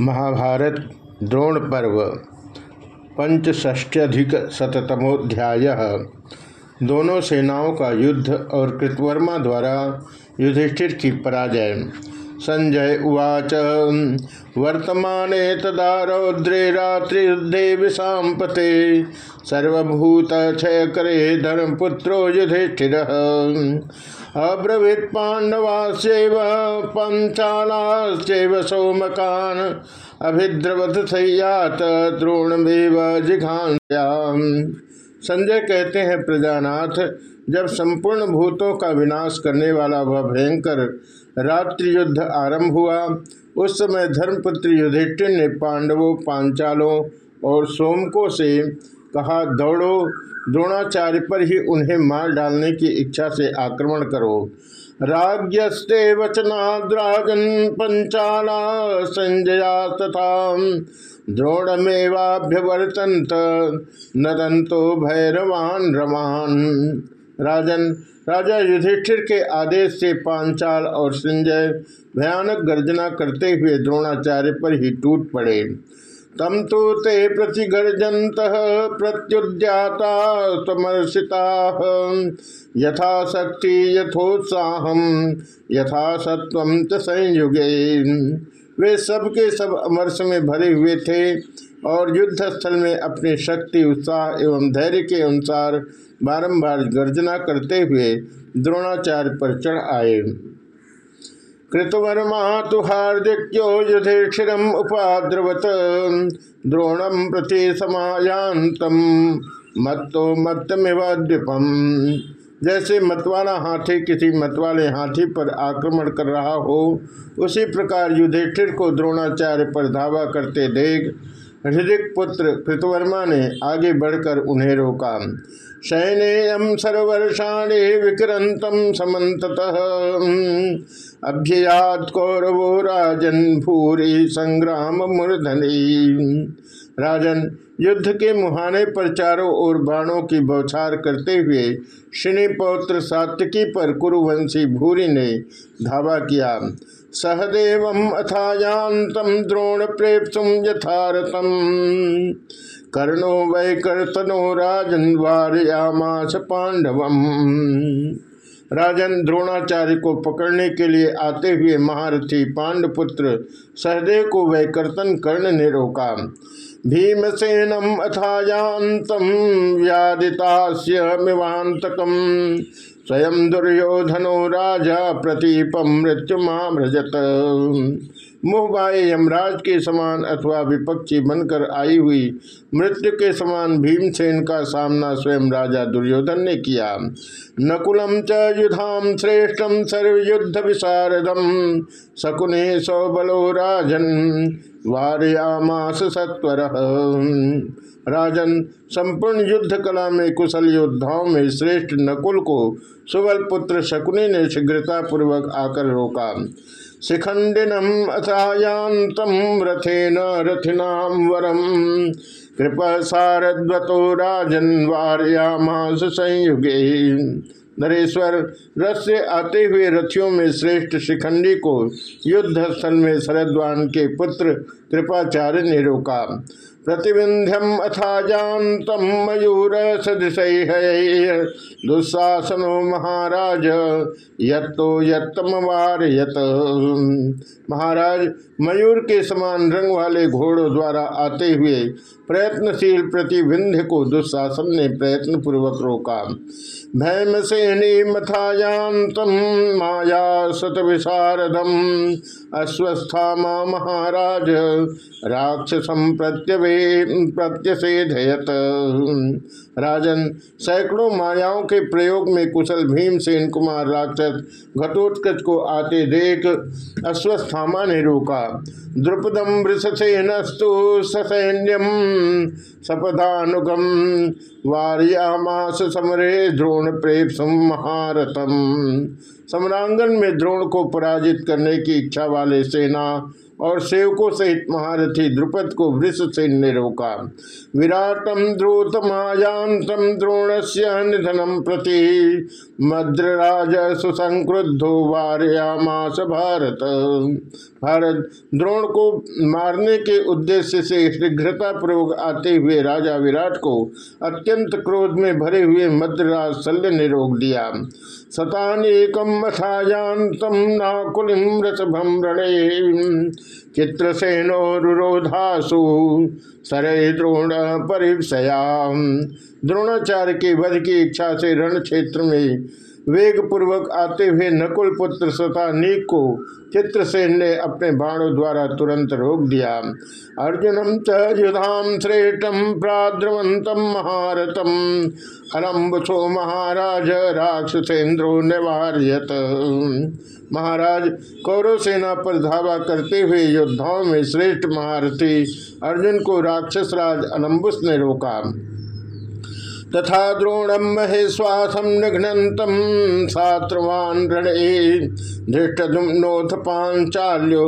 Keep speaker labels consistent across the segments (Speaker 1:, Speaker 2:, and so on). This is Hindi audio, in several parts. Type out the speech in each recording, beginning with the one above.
Speaker 1: महाभारत द्रोण पर्व पंचष्ट्यधिक शतमोध्याय दोनों सेनाओं का युद्ध और कृतवर्मा द्वारा युधिष्ठिर की पराजय। संजय उवाच। वर्तमान तदा रौद्रे रात्रियुद्धे विषापते सर्वभूत क्षय करे धर्मपुत्रो युधिष्ठिर। अब्रवीत पांडवास्व पंचालास्व सोमकान। अभिद्रवत सयात, द्रोणमेव जिघान्याम संजय कहते हैं, प्रजानाथ, जब संपूर्ण भूतों का विनाश करने वाला वह भयंकर रात्रि युद्ध आरंभ हुआ। उस समय धर्मपुत्र युधिष्ठिर ने पांडवों, पांचालों और सोमकों से कहा, दौड़ो, द्रोणाचार्य पर ही उन्हें मार डालने की इच्छा से आक्रमण करो। राज्यस्ते वचनाद्राजन पंचाला संजया तथा द्रोणमेवाभ्यवर्तंत नदंतो भैरवान रमान। राजन राजा युधिष्ठिर के आदेश से पांचाल और संजय भयानक गर्जना करते हुए द्रोणाचार्य पर ही टूट पड़े। तम तो ते प्रतिगर्जंत प्रत्युद्याता समर्षिता यथा शक्ति यथोत्साह यथा सत्व संयुगे। वे सब के सब अमरस में भरे हुए थे और युद्ध स्थल में अपनी शक्ति, उत्साह एवं धैर्य के अनुसार बारंबार गर्जना करते हुए द्रोणाचार्य पर चढ़ आए। कृतवर्मा तो हार्दिक्यो युधिष्ठिरम उपाद्रवत। द्रोणम प्रति समायांतम मत्तो मत्तमिवाद्विपम जैसे मतवाला हाथी किसी मतवाले हाथी पर आक्रमण कर रहा हो, उसी प्रकार युधिष्ठिर को द्रोणाचार्य पर धावा करते देख हृदय पुत्र कृतवर्मा ने आगे बढ़कर उन्हें रोका। सैनेयम सर्वर्षाणे विक्रंतम समत अभ्ययात कौरवो राजन भूरी संग्राम मूर्धनी। राजन, युद्ध के मुहाने पर चारों ओर बाणों की बौछार करते हुए शनि पौत्र सात्विकी पर कुरुवंशी भूरी ने धावा किया। सहदेव अथायांतम द्रोण प्रेप्सुम यथारतम कर्णो वै कर्तनो राजन वारयामास पांडवम राजन द्रोणाचार्य को पकड़ने के लिए आते हुए महारथी पांडपुत्र सहदेव को वह कर्तन कर्ण ने रोका। भीमसेनम अथायांतम व्यादितास्यमिवांतकम स्वयं दुर्योधनो राजा प्रतीपम मृत्यु मृजत मुहबाए यमराज के समान अथवा विपक्षी बनकर आई हुई मृत्यु के समान भीमसेन का सामना स्वयं राजा दुर्योधन ने किया। नकुलम च युधाम श्रेष्ठम सर्वयुद्ध विशारदम, शकुने सौबलो राजन, वारयामास सत्वर। राजन, संपूर्ण युद्ध कला में कुशल योद्धाओं में श्रेष्ठ नकुल को सुबल पुत्र शकुनी ने शीघ्रता पूर्वक आकर रोका। शिखंडिनम अथायांतम रथेन रथिनाम वरम। कृप सारद्वतो राजन्वार्यामास संयुगे। नरेश्वर रथ से आते हुए रथियों में श्रेष्ठ शिखंडी को युद्ध स्थल में शरदवान के पुत्र कृपाचार्य ने रोका। प्रतिविंध्यम अथाजातम मयूर सदृश दुस्साहसनो महाराज, यत्तो यत्तमवार यत। महाराज, मयूर के समान रंग वाले घोड़ों द्वारा आते हुए प्रयत्नशील प्रतिविंध्य को दुस्शासन ने प्रयत्न पूर्वक रोका। भैमसेनी मथायांतम माया सत विशारदम अस्वस्था महाराज। राक्षसम प्रत्यवे प्रत्यसेधयत। राजन, सैकड़ों मायाओं के प्रयोग में कुशल भीमसेन कुमार राक्षस घटोत्कच को आते देख अस्वस्थामा ने रोका। द्रुपदम वृषसेनस्तु ससैन्यम सपदानुगम वार्यामास समरे द्रोण प्रेप महारथम समरांगन में द्रोण को पराजित करने की इच्छा वाले सेना और सेवकों सहित महारथी द्रुपद को वृष सेन ने रोका। विराटम द्रुतमायांतम द्रोण से निधनम प्रति मद्रराज सुसंक्रुद्धो वारयामास भारत। भारत द्रोण को मारने के उद्देश्य से शीघ्रता पूर्वक आते हुए राजा विराट को अत्यंत क्रोध में भरे हुए मद्रराज शल्य ने रोक दिया। सतानेकम मथायांतम नाकुलिम रसभम रणे। चित्रसेनोरुरोधासु सरे द्रोण परिवसयाम द्रोणाचार्य के वध की इच्छा से रण क्षेत्र में वेग पूर्वक आते हुए नकुल पुत्र सतानीक को चित्रसेन ने अपने बाणों द्वारा तुरंत रोक दिया। अर्जुनम च युधाम श्रेष्ठम प्राद्रवंतम महारथम। अनम्बुसो महाराज राक्षसेन्द्रो निवार्यत। महाराज, कौरव सेना पर धावा करते हुए योद्धाओं में श्रेष्ठ महारथी अर्जुन को राक्षस राज अनम्बुस ने रोका। तथा द्रोणम महेश्वासम निघ्नतम सात्रवान रणे धृष्टुम्नोथ पांचाल्यो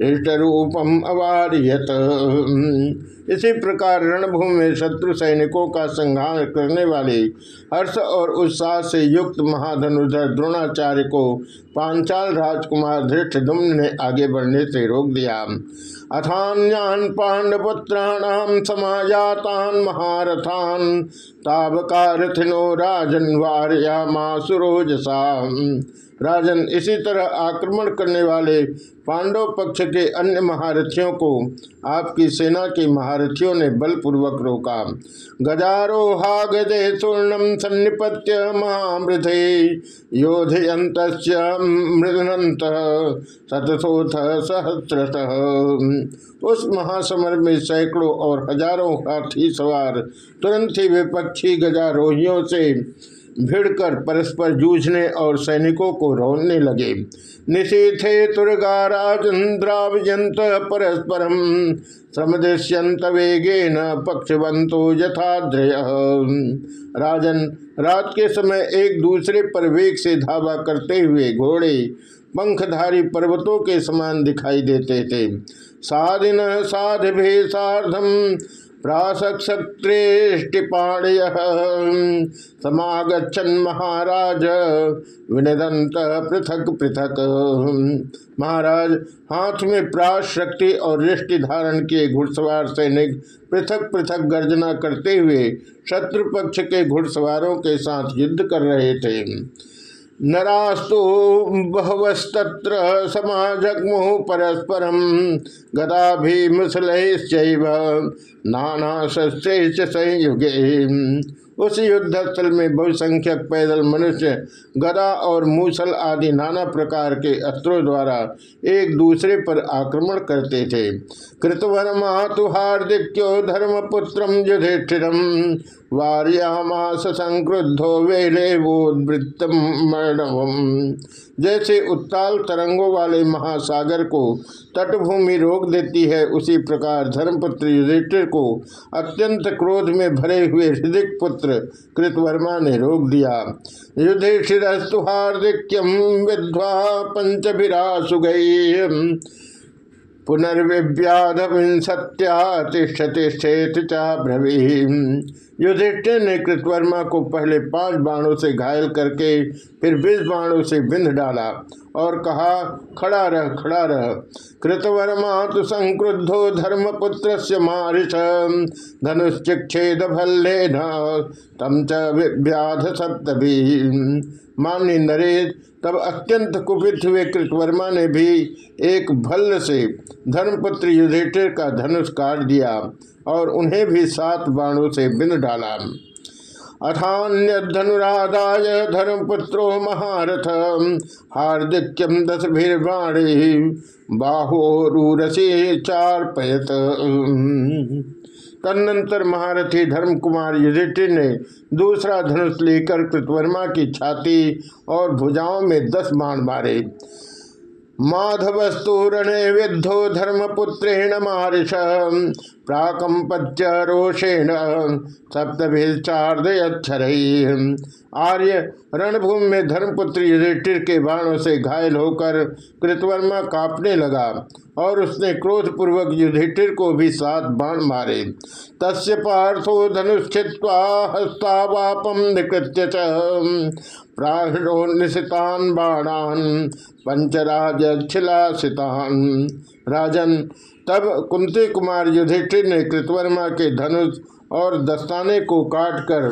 Speaker 1: धृष्ट अवार्यत। इसी प्रकार रणभूमि में शत्रु सैनिकों का संहार करने वाले हर्ष और उत्साह से युक्त महाधनुधर द्रोणाचार्य को पांचाल राजकुमार धृष्टुम्न ने आगे बढ़ने से रोक दिया। अथान्यान पांडपुत्राणाम समायातान महारथान ताबकारथिनो राजन वार्यामासुरोजसा राजन इसी तरह आक्रमण करने वाले पांडव पक्ष के अन्य महारथियों को आपकी सेना के महारथियों ने बलपूर्वक रोका। गजारो हा गजे स्वर्णम सन्निपत्य महामृधे योधयंत मृदनंत शतसोथ सहस्रश। उस महासमर में सैकड़ों और हज़ारों हाथी सवार तुरंत ही विपक्षी गजारोहियों से भिड़कर परस्पर जूझने और सैनिकों को रोलने लगे। निशीथे तुर्गाराजंद्रावजंत परस्परम। श्रमदृश्यंत वेगे न पक्षवंतो यथाद्रय। राजन, रात के समय एक दूसरे पर वेग से धावा करते हुए घोड़े पंखधारी पर्वतों के समान दिखाई देते थे। साधिन साधभे साधम प्रासक्षत्रेष्टिपाणय समागछन महाराज। विनदंत पृथक पृथक। महाराज, हाथ में प्रास शक्ति और रिष्टि धारण किए घुड़सवार सैनिक पृथक पृथक गर्जना करते हुए शत्रु पक्ष के घुड़सवारों के साथ युद्ध कर रहे थे। नरास्तु बहवस्तत्र समाजग्मुः परस्परम गदाभिमुसलैश्चैव नाना शस्त्रैश्च संयुगे। उस युद्ध स्थल में बहुसंख्यक पैदल मनुष्य, गदा और मूसल आदि नाना प्रकार के अस्त्रों द्वारा एक दूसरे पर आक्रमण करते थे। कृतवर्मा तो हार्दिक्यो धर्मपुत्र युधिष्ठिरम। वार्यामास संक्रुद्धो वेले वोदृतम जैसे उत्ताल तरंगों वाले महासागर को तटभूमि रोक देती है, उसी प्रकार धर्मपुत्र युधिष्ठिर को अत्यंत क्रोध में भरे हुए हृदय पुत्र कृतवर्मा ने रोक दिया। युधिष्ठिरस्तु हार्दिक्यम विद्वा पंचभिरासुगई पुनर्विव्याध युधिष्ठिर ने कृतवर्मा को पहले पाँच बाणों से घायल करके फिर बीस बाणों से बिंध डाला और कहा, खड़ा रह खड़ा रह। कृतवर्मा तो संक्रुद्धो धर्मपुत्र से मारिष। धनुष्चिक्षेद भल्ले तम च व्याध सप्तभी मान्य नरेश तब अत्यंत कुपित हुए कृतवर्मा ने भी एक भल्ल से धर्मपुत्र युधिष्ठिर का धनुष काट दिया और उन्हें भी सात बाणों से बिंद डाला। अथान्य धनुराधाय धर्मपुत्रो महारथ हार्दिक्यम दस भीर्वाणी बाहोरूरसी चार पयत तदनंतर महारथी धर्म कुमार युधिष्ठिर ने दूसरा धनुष लेकर कृतवर्मा की छाती और भुजाओं में दस बाण मारे। माधवस्तु रणे विद्धो धर्मपुत्रेण मारिष। प्राकंपच्च रोषेण सप्तभिचार्दक्षर आर्य रणभूमि में धर्मपुत्र युधिष्ठिर के बाणों से घायल होकर कृतवर्मा कांपने लगा और उसने क्रोधपूर्वक युधिष्ठिर को भी सात बाण मारे। तस्य पार्थो धनुष्ठित्वा हस्तावापम निकृत्य प्राणोन्निशितान बाणान पंचराज छिलासितान राजन, तब कुंती कुमार युधिष्ठिर ने कृतवर्मा के धनुष और दस्ताने को काटकर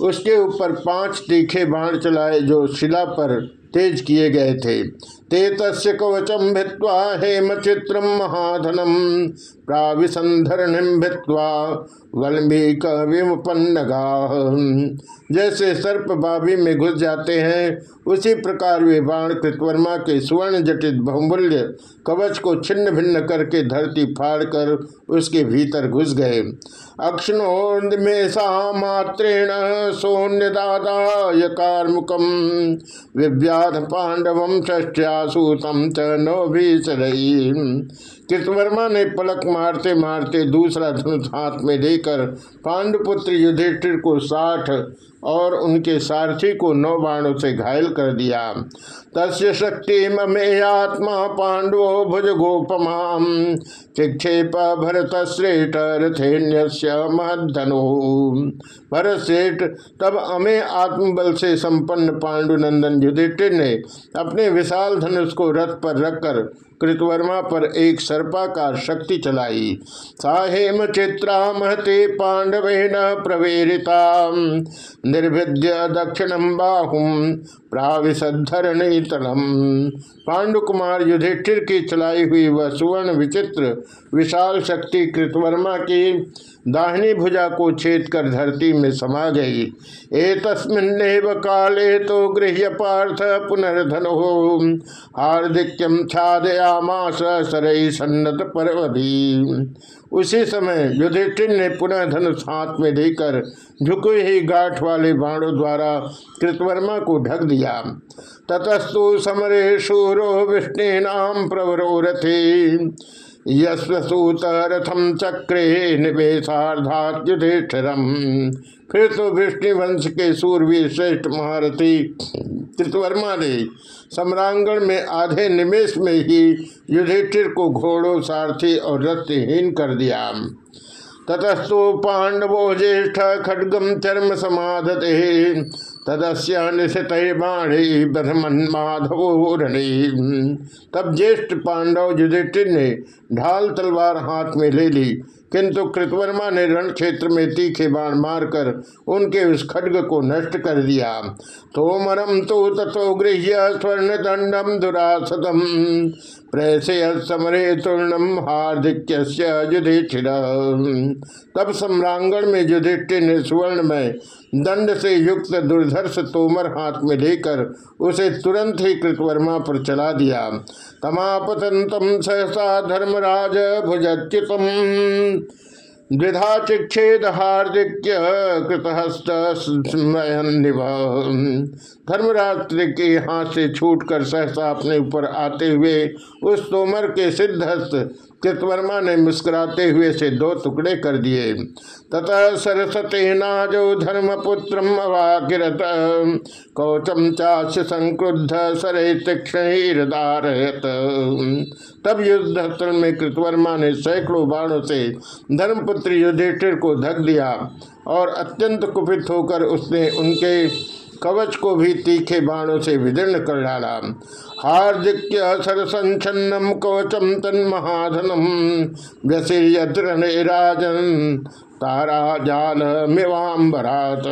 Speaker 1: उसके ऊपर पाँच तीखे बाण चलाए जो शिला पर तेज किए गए थे। ते तस् कवचम भित्वा हेम चित्रम महाधनम प्राविसंधरणिम भित्वा वल्मीक विमुपन्न जैसे सर्प बाबी में घुस जाते हैं, उसी प्रकार वे बाण कृतवर्मा के स्वर्ण जटित बहुमूल्य कवच को छिन्न भिन्न करके धरती फाड़कर उसके भीतर घुस गए। अक्षणोन्मेषात्रेण सोन्य दादाय कार्मुकम, विव्याध पांडव ष्ठ्यासूतम च नो भी कृतवर्मा ने पलक मारते मारते दूसरा धनुष हाथ में लेकर पांडुपुत्र युधिष्ठिर को साठ और उनके सारथी को नौ बाणों से घायल कर दिया तस्य शक्ति ममे आत्मा पांडवो भुज गोपमा चिक्षेप भरत श्रेष्ठ रथेन्य महधनु भरत श्रेष्ठ तब अमे आत्मबल से संपन्न पांडुनंदन युधिष्ठिर ने अपने विशाल धनुष को रथ पर रखकर कृतवर्मा पर एक सर्पाकार शक्ति चलाई। साहेम चित्रा महते पांडवेन प्रवेरिता निर्भिद्य दक्षिणम बाहुम प्राविशधरणी तलम पांडुकुमार युधिष्ठिर की चलाई हुई वह सुवर्ण विचित्र विशाल शक्ति कृतवर्मा की दाहिनी भुजा को छेद कर धरती में समा गई। एतस्मिन्नेव काले तो गृह्य पार्थ पुनर्धनो। हार्दिक्यम छादयामास सरई सन्नत पर्वधी उसी समय युधिष्ठिर ने पुनः धनुष हाथ में लेकर झुके ही गाठ वाले बाणों द्वारा कृतवर्मा को ढक दिया। ततस्तु समरे शूरो विष्णु नाम प्रवरो रथे यस्वसूत चक्रे निवेशार्धात्युधिष्ठिरम फिर तो विष्णु वंश के सूरवीर श्रेष्ठ महारथी कृतवर्मा ने सम्रांगण में आधे निमेश में ही युधिष्ठिर को घोड़ों, सारथी और रथहीन कर दिया। ततस्तु पांडवो ज्येष्ठ खड्गम चर्म समाधते। तदस्य बाणी तब ज्येष्ठ पांडव युधिष्ठिर ने ढाल तलवार हाथ में ले ली, किंतु कृतवर्मा ने रण क्षेत्र में तीखे बाण मारकर उनके उस खड्ग को नष्ट कर दिया। तोमरम तो तथो गृह्य स्वर्ण दंडम दुरासतम प्रैसय समरे युधिष्ठिर। तब सम्रांगण में युधिष्ठिर ने सुवर्ण में दंड से युक्त दुर्धर्ष तोमर हाथ में लेकर उसे तुरंत ही कृतवर्मा पर चला दिया। तमापतंतम सहसा धर्मराज भुजच्युतम। द्विधा चिक्षेद हार्दिक्य कृतहस्त धर्मरात्र के हाथ से छूटकर सहसा अपने ऊपर आते हुए उस तोमर के सिद्धहस्त कृतवर्मा ने मुस्कुराते हुए से दो टुकड़े कर दिए। तथा सरस्वती नाजो धर्मपुत्र अवाकिरत। कौचम चाश संक्रुद्ध सरे तीक्षण तब युद्ध स्थल में कृतवर्मा ने सैकड़ों बाणों से धर्मपुत्र युधिष्ठिर को धक दिया और अत्यंत कुपित होकर उसने उनके कवच को भी तीखे बाणों से विदीर्ण कर डाला। हार्दिक्य सरसंचन्नम कवचम तन महाधनम राजन तारा जाल मिवाम्बरात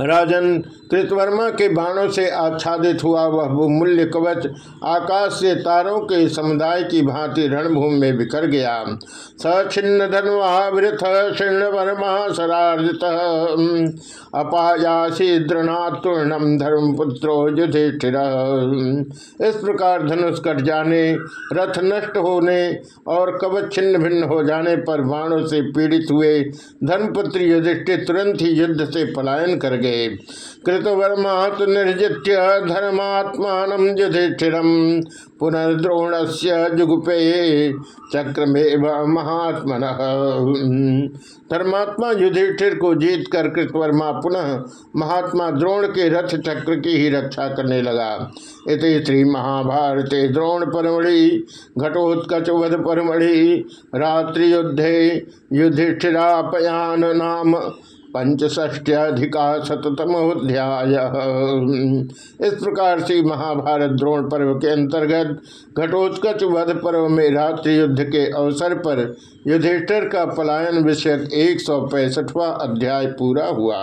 Speaker 1: राजन कृतवर्मा के बाणों से आच्छादित हुआ वह मूल्य कवच आकाश से तारों के समुदाय की भांति रणभूमि में बिखर गया। सछिन्न धनवावृथ शीर्ण वर्मा सरार्जित अपायासी दृढ़ातूर्णम धर्मपुत्रो युधिष्ठिर। इस प्रकार धनुष कट जाने, रथ नष्ट होने और कवच छिन्न भिन्न हो जाने पर बाणों से पीड़ित हुए धर्मपुत्र युधिष्ठिर तुरंत ही युद्ध से पलायन कर लगे कृतवर्मा तो निर्जित्य धर्मात्मान युधिष्ठिर पुनर्द्रोण से जुगुपे चक्र में महात्मन। धर्मात्मा युधिष्ठिर को जीत कर कृतवर्मा पुनः महात्मा द्रोण के रथ चक्र की ही रक्षा करने लगा। इत श्री महाभारत द्रोण परमढ़ि, घटोत्कच वध परमढ़ि रात्रि युद्धे युधिष्ठिरापयान नाम पंचष्ट्याधिका शतमोध्याय इस प्रकार से महाभारत द्रोण पर्व के अंतर्गत घटोत्कच वध पर्व में रात्रि युद्ध के अवसर पर युधिष्ठिर का पलायन विषयक एक सौ अध्याय पूरा हुआ।